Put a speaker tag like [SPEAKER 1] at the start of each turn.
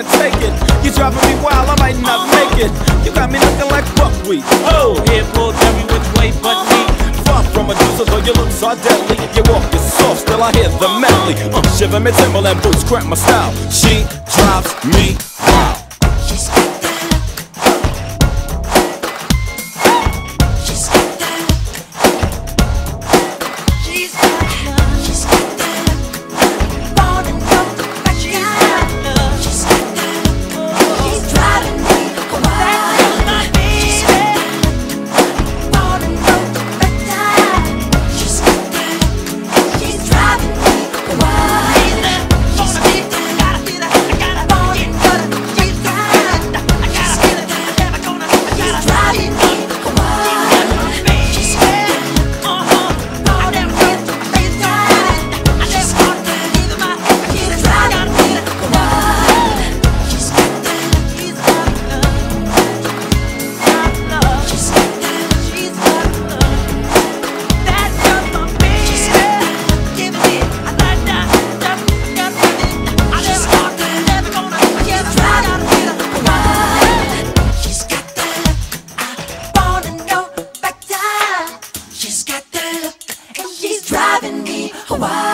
[SPEAKER 1] take it. You're driving me wild, I might not make it. You got me looking like buckwheat. Oh,
[SPEAKER 2] Here pulls every which way but me.
[SPEAKER 1] far from a deuce, though your looks are deadly. You walk is soft, still I hear the medley. I'm shiver me Timberland boots, cramp my style. She drives me Why?